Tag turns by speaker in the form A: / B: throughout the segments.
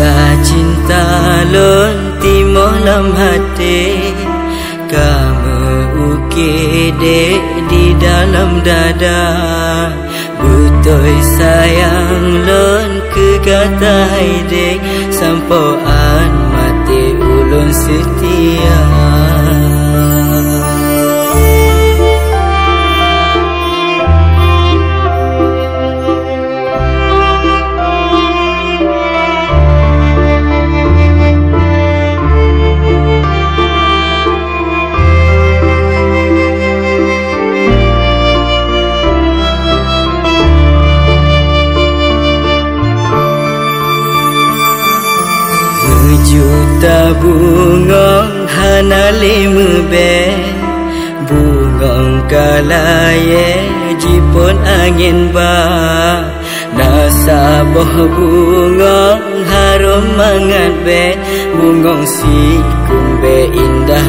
A: Rasa cinta lonti malam hati. Kamu ukede di dalam dada. Butoi sayang lon ke kata hidik Sampoan mati ulun setia. Juta bungong hana lima be bungong kalaye jipun angin ba. Nasabah bungong harum mangat be bungong si kumbe indah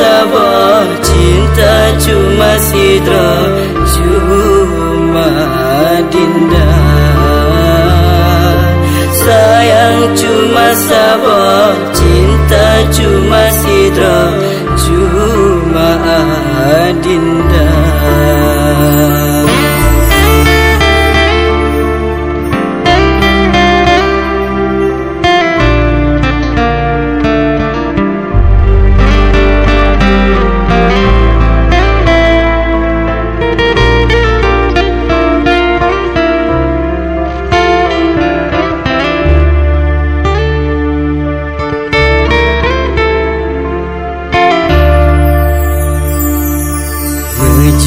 A: sabar cinta cuma sidra cuma dinda. Sayang cuma sabar cinta cuma sidra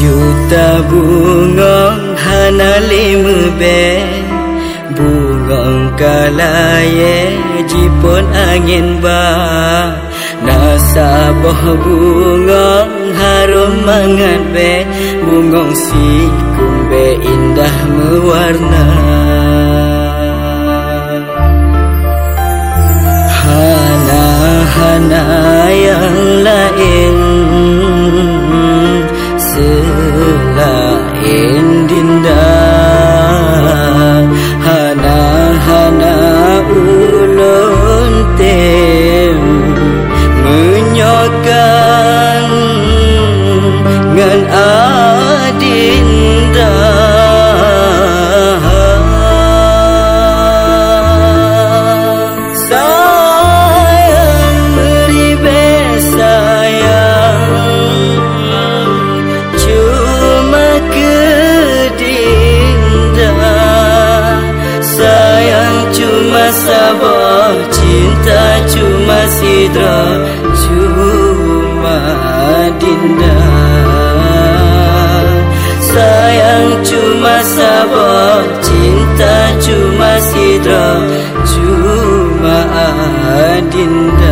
A: juta bungong hana lima be bungong kalaye jipun angin ba. Nasabah bungong harum mangat be. Bungong si kumbe indah mewarna sidra cuma dinda. Sayang cuma sabar cinta cuma sidra. Cuma dinda